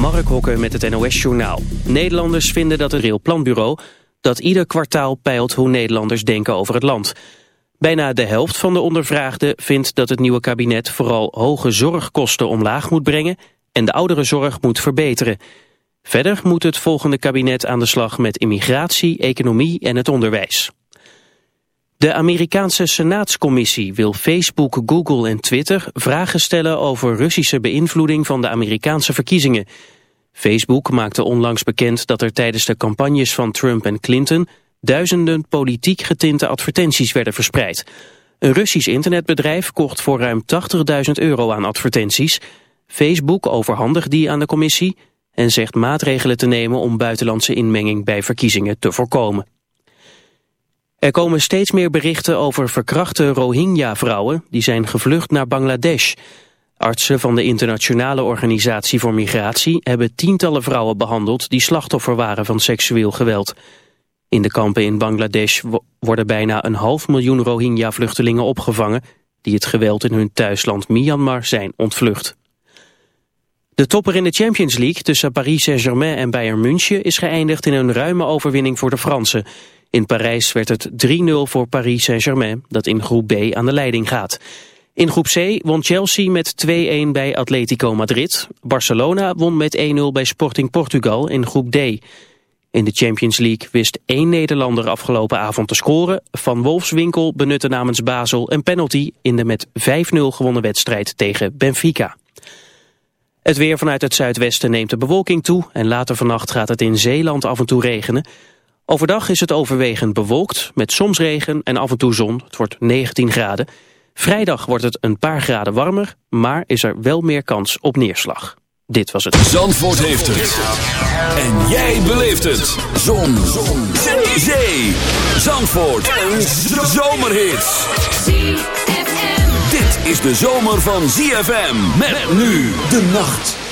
Mark Hokker met het NOS-journaal. Nederlanders vinden dat het Real Planbureau... dat ieder kwartaal peilt hoe Nederlanders denken over het land. Bijna de helft van de ondervraagden vindt dat het nieuwe kabinet... vooral hoge zorgkosten omlaag moet brengen... en de ouderenzorg moet verbeteren. Verder moet het volgende kabinet aan de slag met immigratie, economie en het onderwijs. De Amerikaanse Senaatscommissie wil Facebook, Google en Twitter vragen stellen over Russische beïnvloeding van de Amerikaanse verkiezingen. Facebook maakte onlangs bekend dat er tijdens de campagnes van Trump en Clinton duizenden politiek getinte advertenties werden verspreid. Een Russisch internetbedrijf kocht voor ruim 80.000 euro aan advertenties. Facebook overhandigt die aan de commissie en zegt maatregelen te nemen om buitenlandse inmenging bij verkiezingen te voorkomen. Er komen steeds meer berichten over verkrachte Rohingya-vrouwen... die zijn gevlucht naar Bangladesh. Artsen van de Internationale Organisatie voor Migratie... hebben tientallen vrouwen behandeld die slachtoffer waren van seksueel geweld. In de kampen in Bangladesh worden bijna een half miljoen Rohingya-vluchtelingen opgevangen... die het geweld in hun thuisland Myanmar zijn ontvlucht. De topper in de Champions League tussen Paris Saint-Germain en Bayern München... is geëindigd in een ruime overwinning voor de Fransen... In Parijs werd het 3-0 voor Paris Saint-Germain, dat in groep B aan de leiding gaat. In groep C won Chelsea met 2-1 bij Atletico Madrid. Barcelona won met 1-0 bij Sporting Portugal in groep D. In de Champions League wist één Nederlander afgelopen avond te scoren. Van Wolfswinkel benutte namens Basel een penalty in de met 5-0 gewonnen wedstrijd tegen Benfica. Het weer vanuit het zuidwesten neemt de bewolking toe en later vannacht gaat het in Zeeland af en toe regenen. Overdag is het overwegend bewolkt, met soms regen en af en toe zon. Het wordt 19 graden. Vrijdag wordt het een paar graden warmer, maar is er wel meer kans op neerslag. Dit was het. Zandvoort heeft het. En jij beleeft het. Zon. zon. Zee. Zee. Zandvoort. Een zomerhit. Dit is de zomer van ZFM. Met nu de nacht.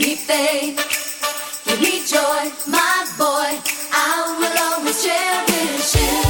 me faith, give me joy, my boy. I will always cherish you.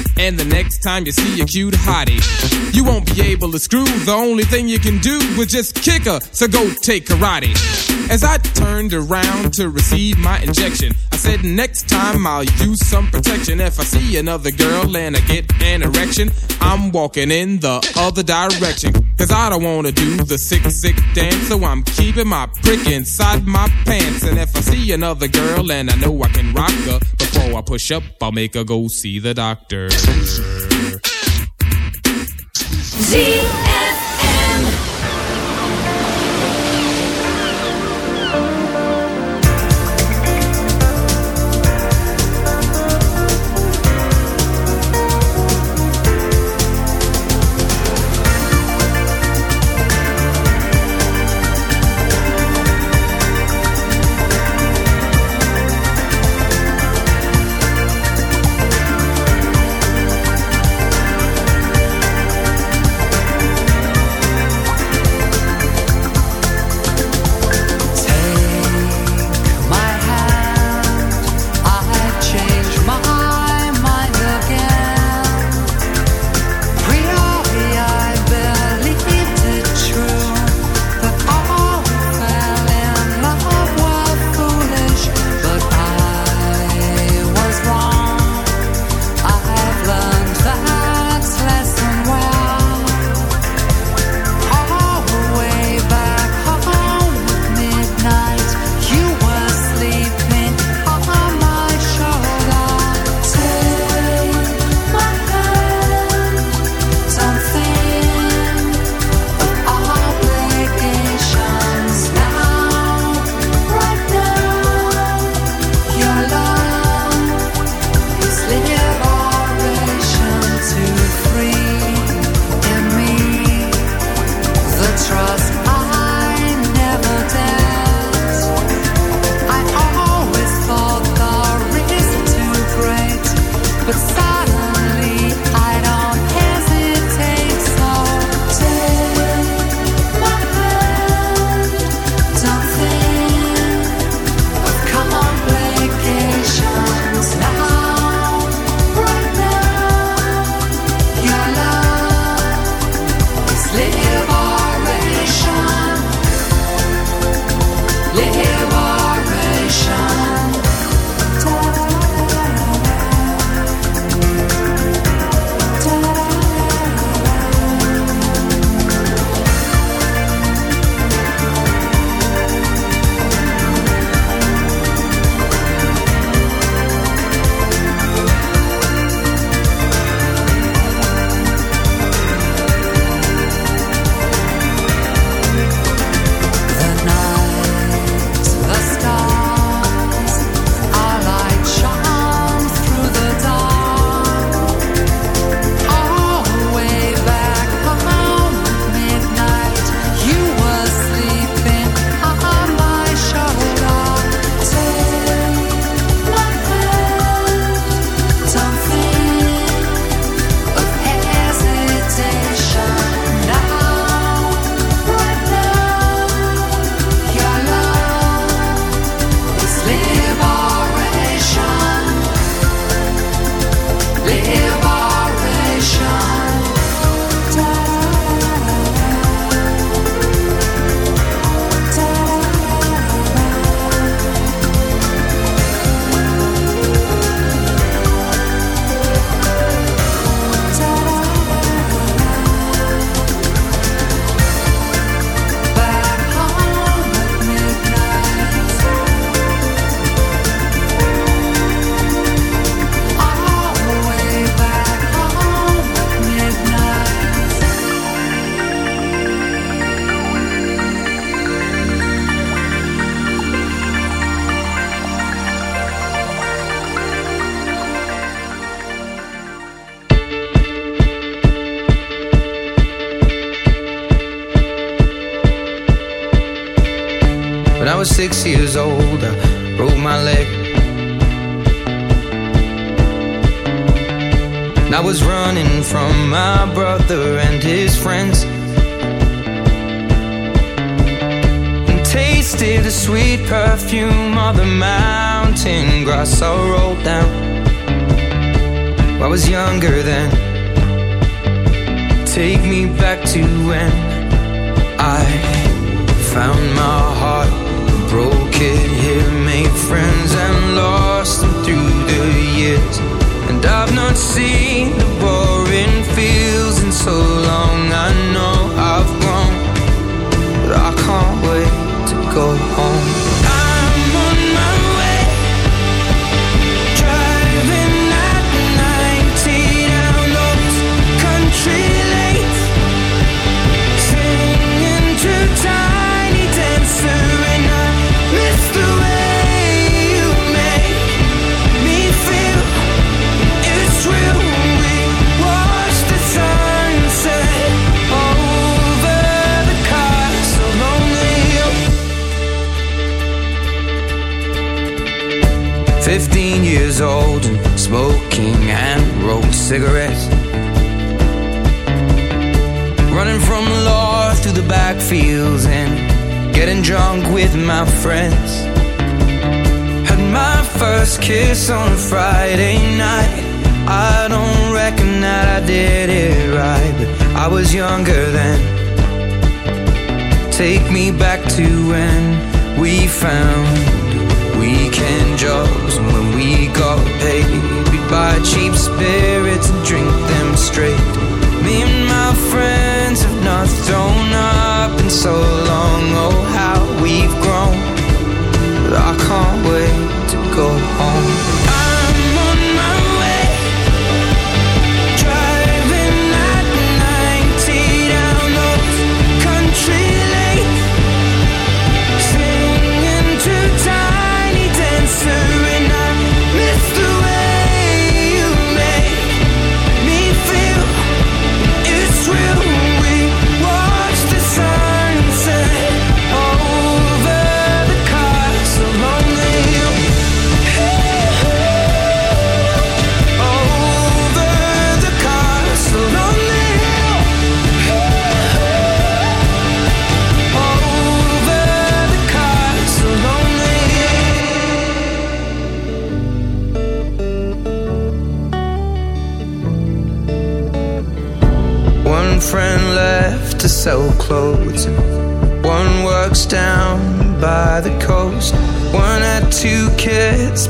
And the next time you see a cute hottie, you won't be able to screw. The only thing you can do is just kick her, so go take karate. As I turned around to receive my injection, I said, Next time I'll use some protection. If I see another girl and I get an erection, I'm walking in the other direction. Cause I don't wanna do the sick, sick dance, so I'm keeping my prick inside my pants. And if I see another girl and I know I can rock her, before I push up, I'll make her go see the doctor. Zie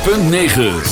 6.9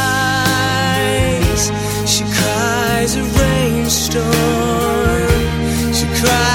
cries a rainstorm. She cries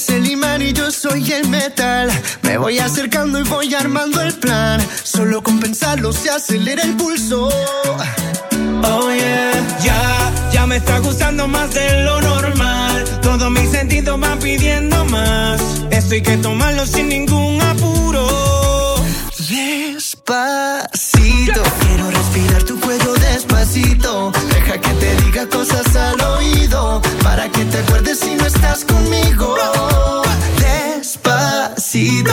eres el imán y yo soy el metal. Me voy acercando y voy armando el plan. Solo con pensarlo se acelera el pulso. Oh yeah, ya, ya me está gustando más de lo normal. Todos mis sentidos van pidiendo más. Esto hay que tomarlo sin ningún apuro. Despacito, quiero respirar tu cuello despacito. Deja que te diga cosas al oído. Para que te acuerdes si no estás conmigo. Despacito,